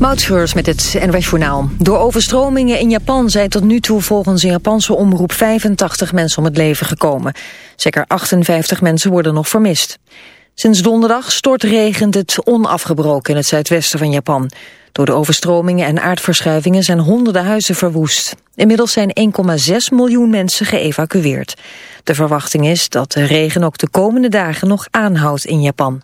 Moutschreurs met het NWS Journaal. Door overstromingen in Japan zijn tot nu toe volgens een Japanse omroep 85 mensen om het leven gekomen. Zeker 58 mensen worden nog vermist. Sinds donderdag stortregent het onafgebroken in het zuidwesten van Japan. Door de overstromingen en aardverschuivingen zijn honderden huizen verwoest. Inmiddels zijn 1,6 miljoen mensen geëvacueerd. De verwachting is dat de regen ook de komende dagen nog aanhoudt in Japan.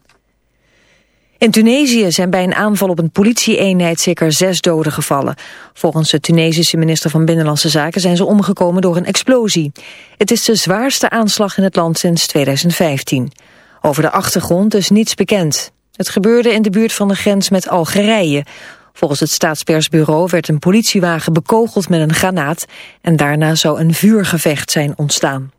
In Tunesië zijn bij een aanval op een politieeenheid zeker zes doden gevallen. Volgens de Tunesische minister van Binnenlandse Zaken zijn ze omgekomen door een explosie. Het is de zwaarste aanslag in het land sinds 2015. Over de achtergrond is niets bekend. Het gebeurde in de buurt van de grens met Algerije. Volgens het staatspersbureau werd een politiewagen bekogeld met een granaat... en daarna zou een vuurgevecht zijn ontstaan.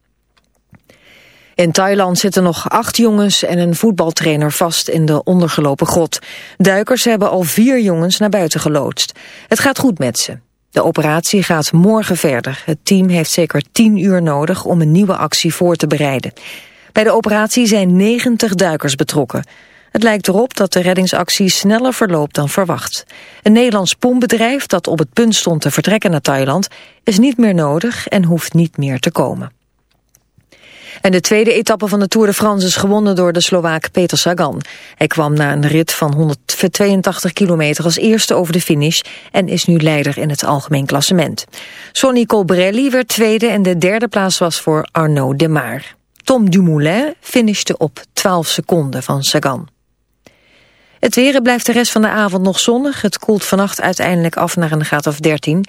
In Thailand zitten nog acht jongens en een voetbaltrainer vast in de ondergelopen grot. Duikers hebben al vier jongens naar buiten geloodst. Het gaat goed met ze. De operatie gaat morgen verder. Het team heeft zeker tien uur nodig om een nieuwe actie voor te bereiden. Bij de operatie zijn 90 duikers betrokken. Het lijkt erop dat de reddingsactie sneller verloopt dan verwacht. Een Nederlands pompbedrijf dat op het punt stond te vertrekken naar Thailand... is niet meer nodig en hoeft niet meer te komen. En de tweede etappe van de Tour de France is gewonnen door de Slovaak Peter Sagan. Hij kwam na een rit van 182 kilometer als eerste over de finish en is nu leider in het algemeen klassement. Sonny Colbrelli werd tweede en de derde plaats was voor Arnaud Demar. Tom Dumoulin finishte op 12 seconden van Sagan. Het weer blijft de rest van de avond nog zonnig. Het koelt vannacht uiteindelijk af naar een graad of 13.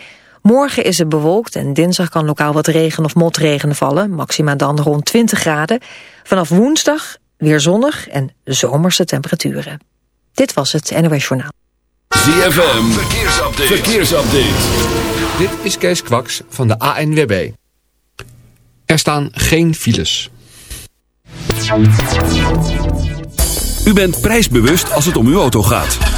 Morgen is het bewolkt en dinsdag kan lokaal wat regen of motregen vallen. Maxima dan rond 20 graden. Vanaf woensdag weer zonnig en zomerse temperaturen. Dit was het NOS Journaal. ZFM, verkeersupdate. verkeersupdate. Dit is Kees Kwaks van de ANWB. Er staan geen files. U bent prijsbewust als het om uw auto gaat.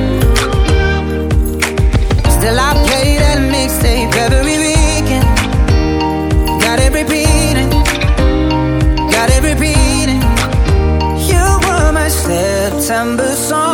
December song.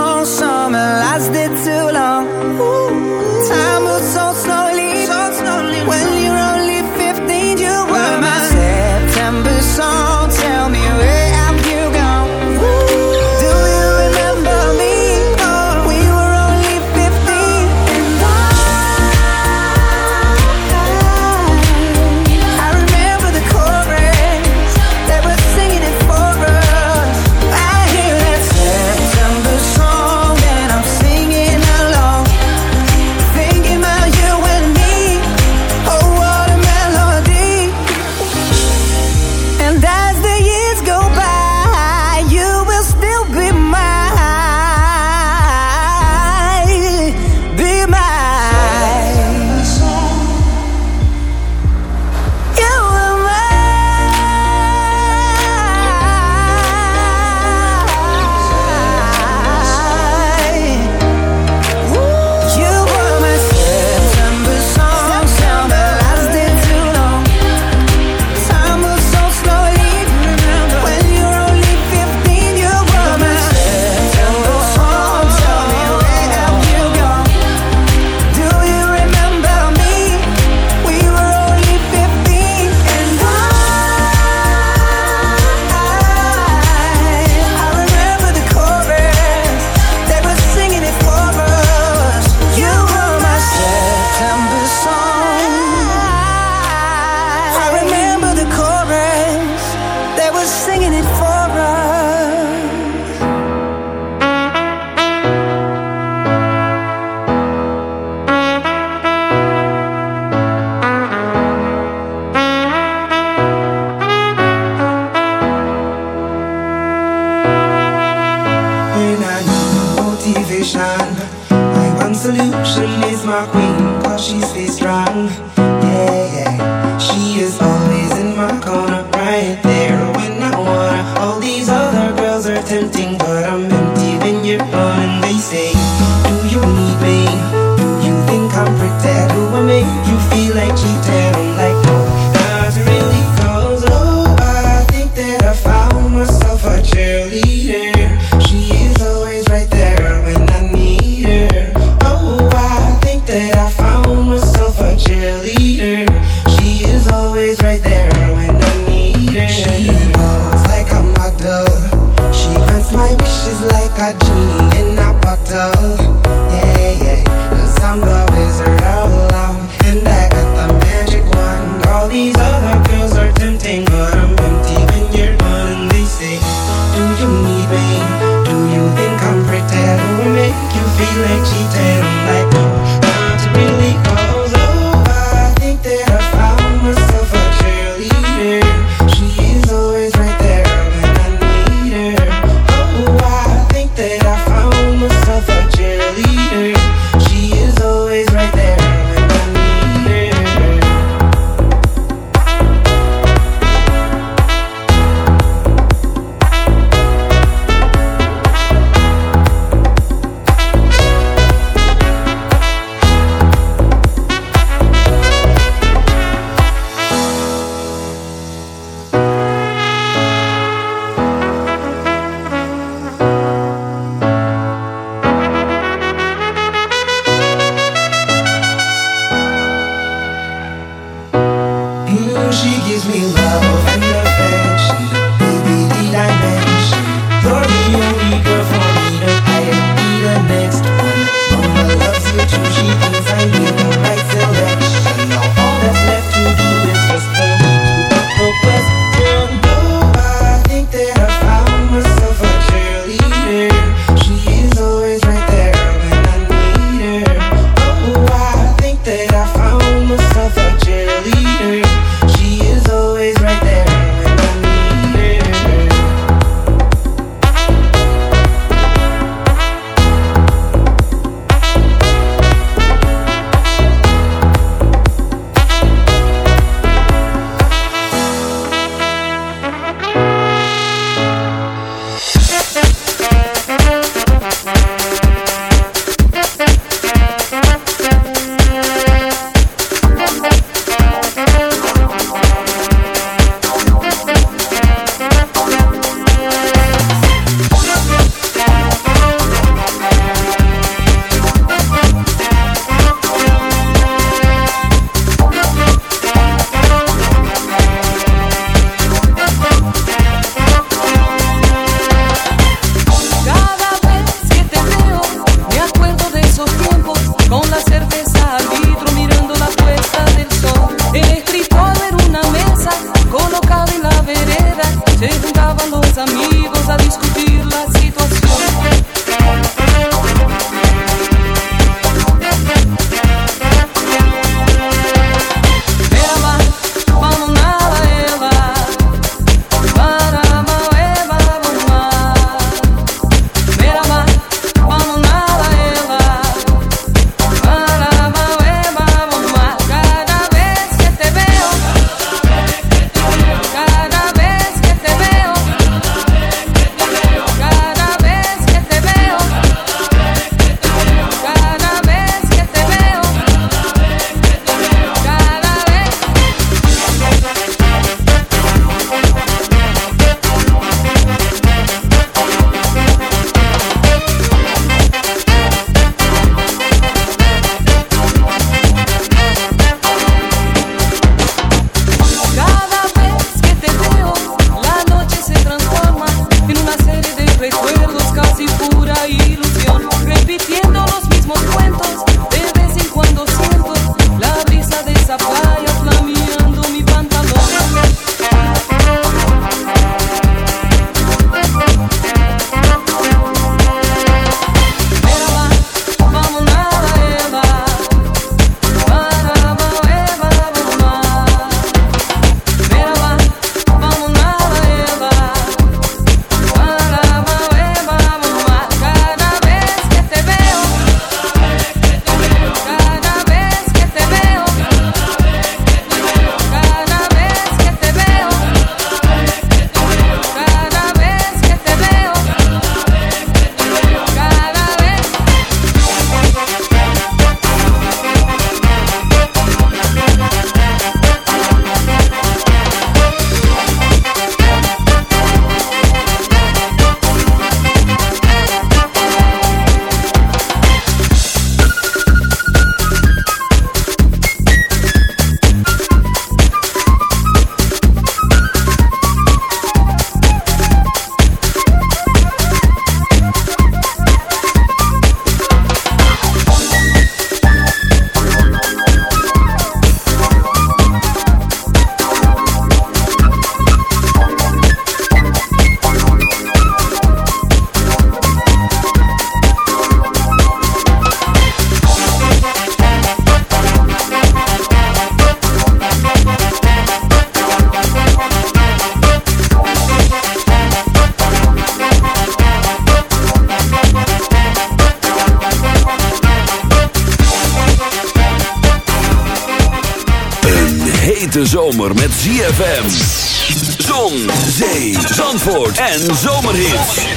En Zomerhits.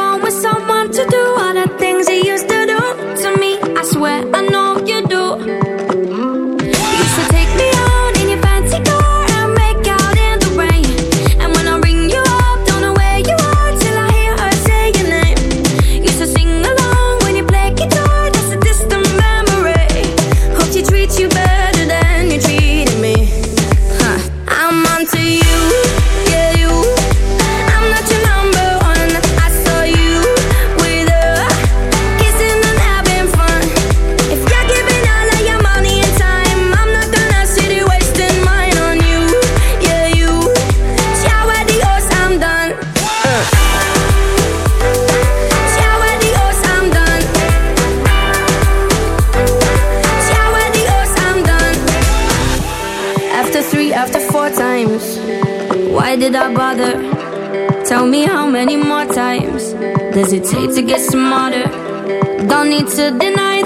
to deny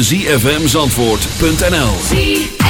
www.zfmzandvoort.nl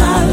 heart.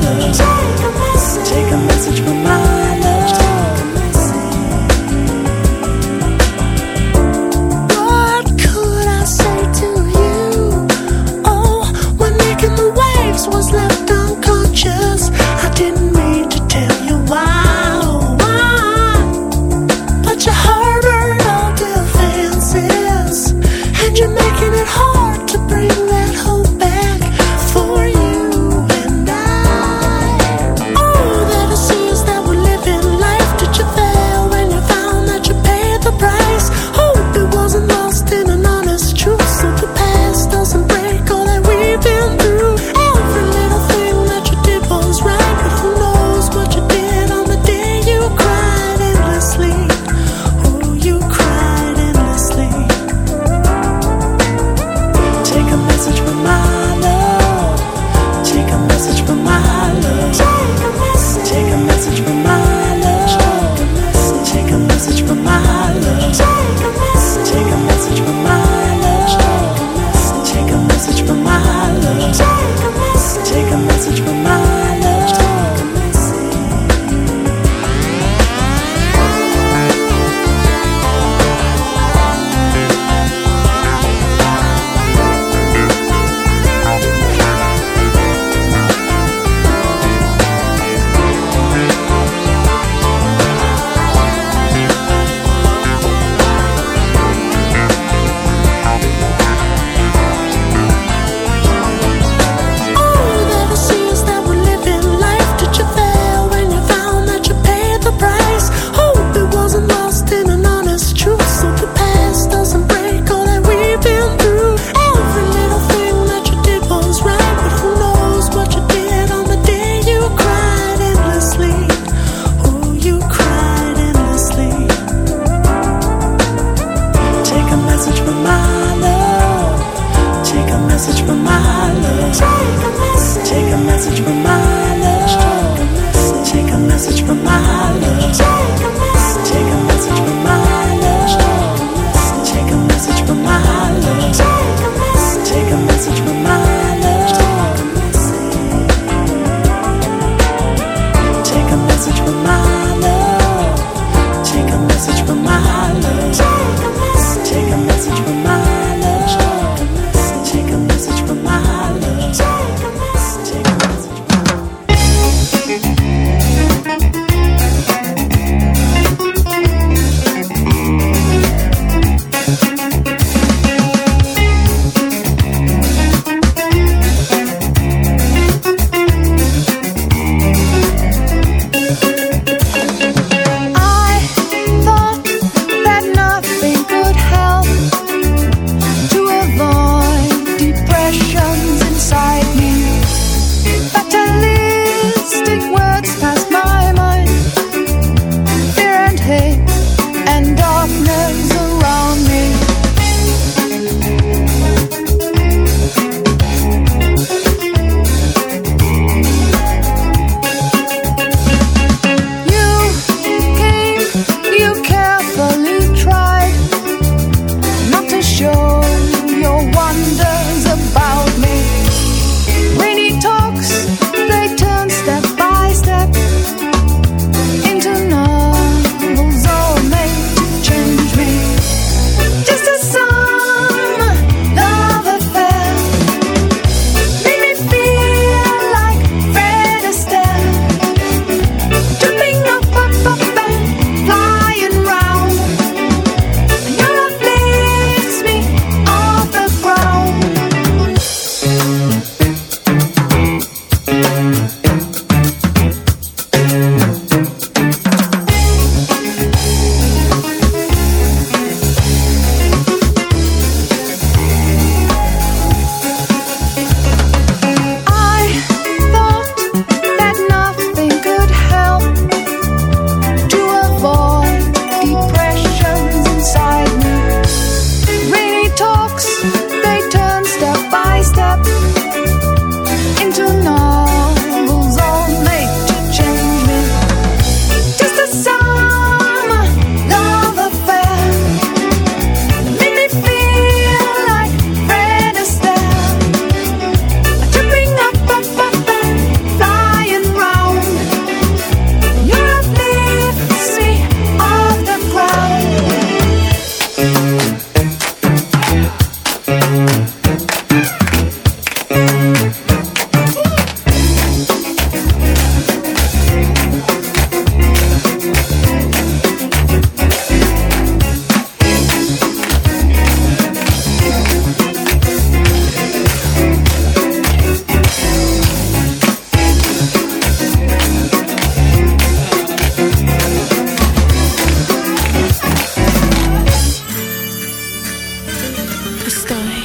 estoy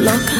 loca.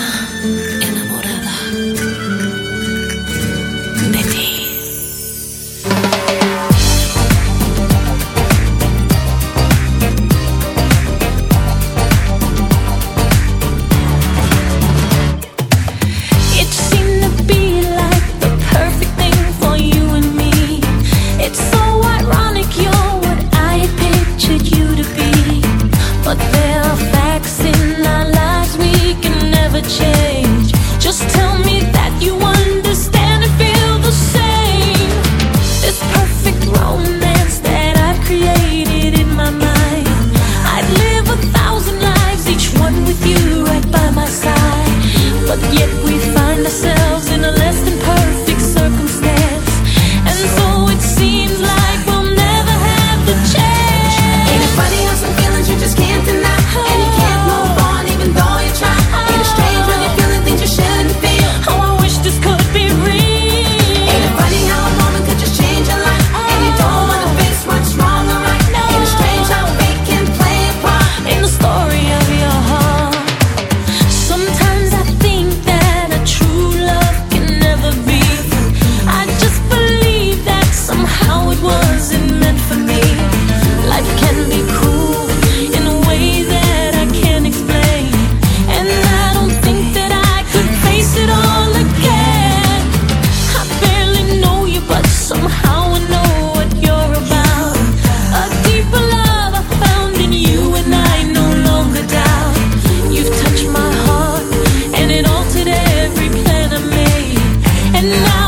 And now